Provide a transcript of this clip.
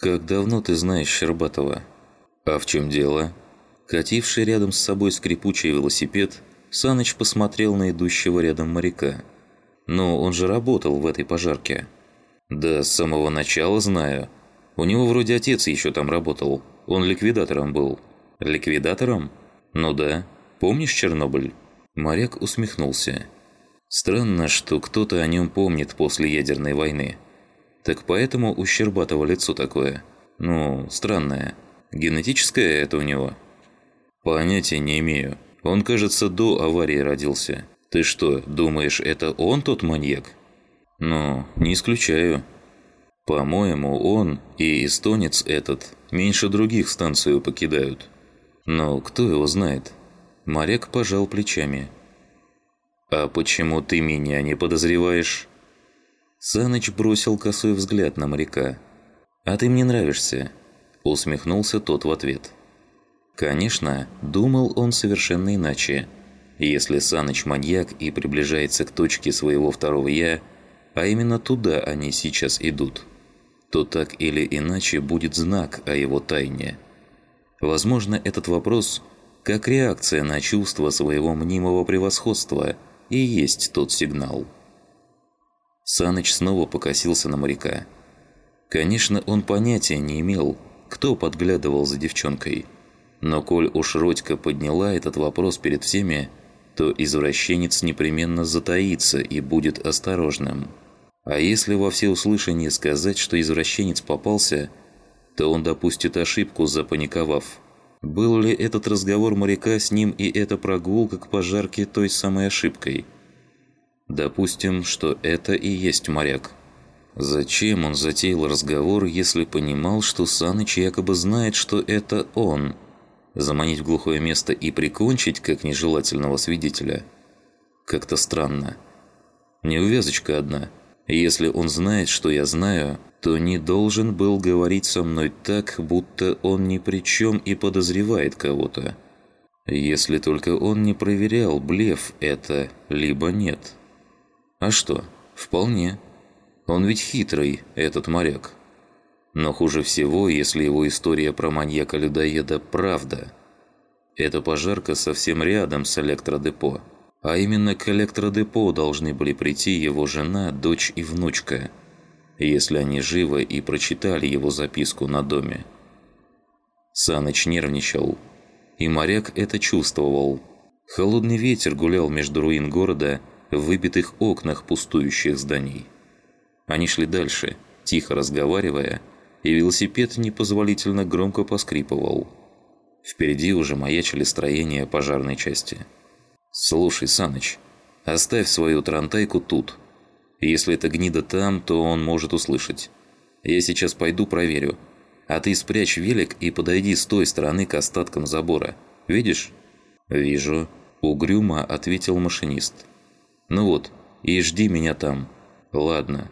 «Как давно ты знаешь Щербатова?» «А в чем дело?» Кативший рядом с собой скрипучий велосипед, Саныч посмотрел на идущего рядом моряка. «Ну, он же работал в этой пожарке». «Да, с самого начала знаю. У него вроде отец еще там работал. Он ликвидатором был». «Ликвидатором?» «Ну да. Помнишь Чернобыль?» Моряк усмехнулся. «Странно, что кто-то о нем помнит после ядерной войны. Так поэтому у Щербатова лицо такое. Ну, странное. Генетическое это у него?» «Понятия не имею. Он, кажется, до аварии родился. Ты что, думаешь, это он тот маньяк?» «Ну, не исключаю. По-моему, он и эстонец этот меньше других станцию покидают. Но кто его знает?» Моряк пожал плечами. «А почему ты меня не подозреваешь?» Саныч бросил косой взгляд на моряка. «А ты мне нравишься», – усмехнулся тот в ответ. Конечно, думал он совершенно иначе. Если Саныч маньяк и приближается к точке своего второго «я», а именно туда они сейчас идут, то так или иначе будет знак о его тайне. Возможно, этот вопрос, как реакция на чувство своего мнимого превосходства, и есть тот сигнал. Саныч снова покосился на моряка. Конечно, он понятия не имел, кто подглядывал за девчонкой – но коль уж Родька подняла этот вопрос перед всеми, то извращенец непременно затаится и будет осторожным. А если во всеуслышание сказать, что извращенец попался, то он допустит ошибку, запаниковав. Был ли этот разговор моряка с ним и эта прогулка к пожарке той самой ошибкой? Допустим, что это и есть моряк. Зачем он затеял разговор, если понимал, что Саныч якобы знает, что это он – заманить в глухое место и прикончить как нежелательного свидетеля. Как-то странно. Неувязочка одна. Если он знает, что я знаю, то не должен был говорить со мной так, будто он ни при чем и подозревает кого-то. Если только он не проверял, блеф это, либо нет. А что? Вполне. Он ведь хитрый, этот моряк. Но хуже всего, если его история про маньяка-людоеда – правда. Эта пожарка совсем рядом с электродепо. А именно к электродепо должны были прийти его жена, дочь и внучка. Если они живы и прочитали его записку на доме. Саныч нервничал. И моряк это чувствовал. Холодный ветер гулял между руин города в выбитых окнах пустующих зданий. Они шли дальше, тихо разговаривая, и велосипед непозволительно громко поскрипывал. Впереди уже маячили строения пожарной части. «Слушай, Саныч, оставь свою тарантайку тут. Если эта гнида там, то он может услышать. Я сейчас пойду проверю. А ты спрячь велик и подойди с той стороны к остаткам забора. Видишь?» «Вижу», – угрюмо ответил машинист. «Ну вот, и жди меня там. Ладно,